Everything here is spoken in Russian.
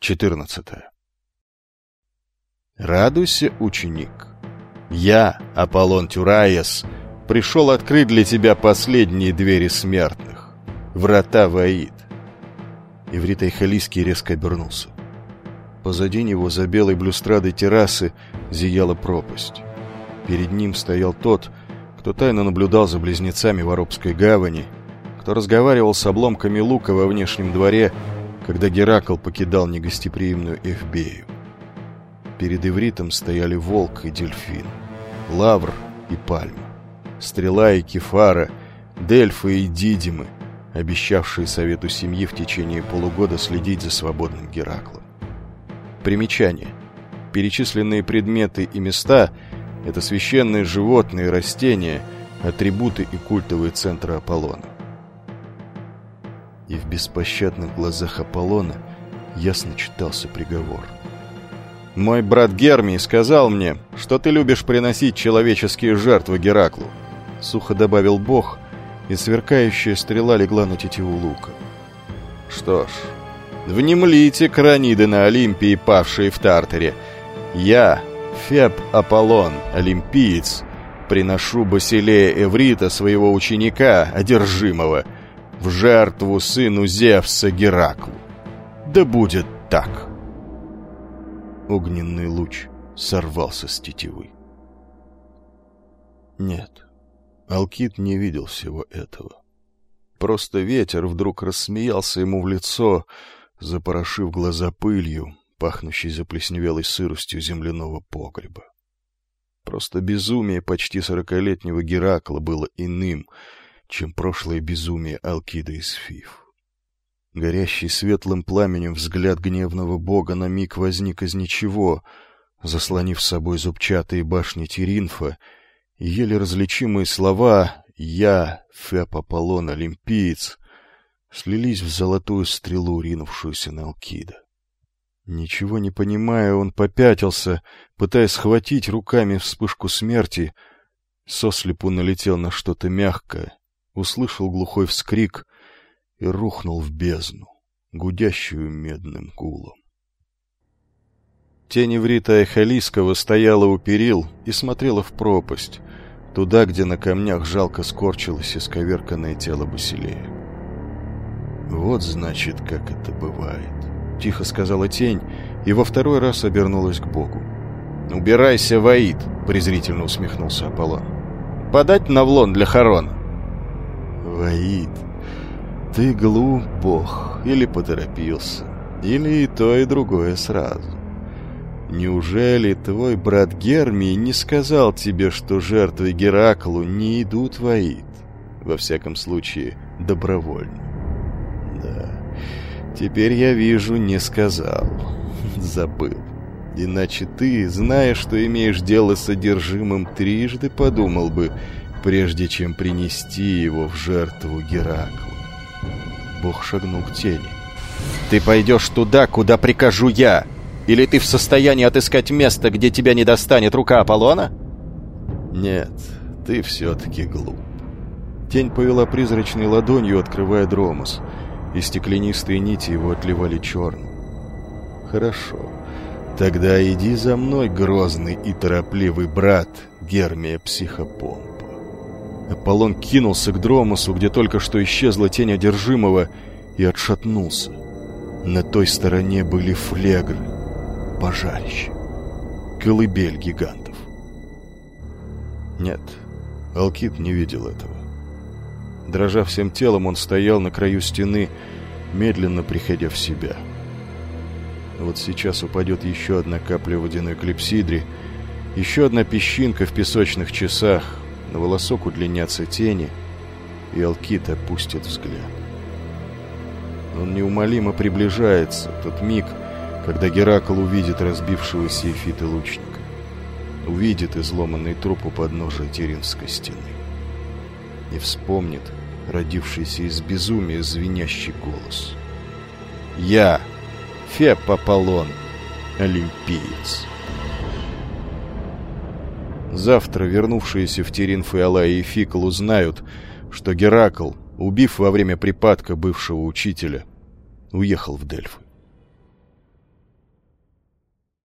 14. Радуйся, ученик. Я, Аполлон Тюраес, пришел открыть для тебя последние двери смертных. Врата Ваид. Иврит Айхалийский резко обернулся. Позади него, за белой блюстрадой террасы, зияла пропасть. Перед ним стоял тот, кто тайно наблюдал за близнецами в гавани, кто разговаривал с обломками лука во внешнем дворе когда Геракл покидал негостеприимную Эфбею. Перед Ивритом стояли волк и дельфин, лавр и пальма, стрела и кефара, дельфы и дидимы, обещавшие совету семьи в течение полугода следить за свободным Гераклом. Примечание. Перечисленные предметы и места – это священные животные и растения, атрибуты и культовые центры Аполлона и в беспощадных глазах Аполлона ясно читался приговор. «Мой брат Гермий сказал мне, что ты любишь приносить человеческие жертвы Гераклу», — сухо добавил бог, и сверкающая стрела легла на тетиву лука. «Что ж, внемлите краниды на Олимпии, павшие в Тартаре. Я, Феб Аполлон, олимпиец, приношу Басилея Эврита, своего ученика, одержимого, — в жертву сыну Зевса Гераклу. Да будет так. Огненный луч сорвался с тетивы. Нет, Алкит не видел всего этого. Просто ветер вдруг рассмеялся ему в лицо, запорошив глаза пылью, пахнущей заплесневелой сыростью земляного погреба. Просто безумие почти сорокалетнего Геракла было иным — чем прошлое безумие Алкида из Фиф. Горящий светлым пламенем взгляд гневного бога на миг возник из ничего, заслонив собой зубчатые башни Теринфа, и еле различимые слова «Я, Феб Аполлон, Олимпиец» слились в золотую стрелу, ринувшуюся на Алкида. Ничего не понимая, он попятился, пытаясь схватить руками вспышку смерти, сослепу налетел на что-то мягкое, услышал глухой вскрик и рухнул в бездну, гудящую медным гулом. Тень Иврита Эхалийского стояла у перил и смотрела в пропасть, туда, где на камнях жалко скорчилось исковерканное тело Басилея. «Вот, значит, как это бывает», — тихо сказала тень и во второй раз обернулась к Богу. «Убирайся, Ваид!» — презрительно усмехнулся Аполлон. «Подать навлон для Харона!» Ваид, ты глуп, бог, или поторопился, или и то, и другое сразу. Неужели твой брат Гермий не сказал тебе, что жертвы Гераклу не идут в Аид? Во всяком случае, добровольно. Да, теперь я вижу, не сказал. Забыл. Иначе ты, зная, что имеешь дело с содержимым, трижды подумал бы, прежде чем принести его в жертву Гераклу. Бог шагнул к тени. «Ты пойдешь туда, куда прикажу я? Или ты в состоянии отыскать место, где тебя не достанет рука Аполлона?» «Нет, ты все-таки глуп». Тень повела призрачной ладонью, открывая дромос, и стеклянистые нити его отливали черным. «Хорошо, тогда иди за мной, грозный и торопливый брат Гермия Психопом». Аполлон кинулся к Дромосу, где только что исчезла тень одержимого, и отшатнулся. На той стороне были флегры, пожарище, колыбель гигантов. Нет, Алкит не видел этого. Дрожа всем телом, он стоял на краю стены, медленно приходя в себя. Вот сейчас упадет еще одна капля водяной клипсидри, еще одна песчинка в песочных часах, на волосок удлинятся тени, и Алкит опустит взгляд. Он неумолимо приближается, тот миг, когда Геракл увидит разбившегося эфита лучника. Увидит изломанный труп у подножия Теринской стены. И вспомнит родившийся из безумия звенящий голос. «Я, Феб Аполлон, олимпиец». Завтра вернувшиеся в Терин Фиалай и Фикл узнают, что Геракл, убив во время припадка бывшего учителя, уехал в Дельфы.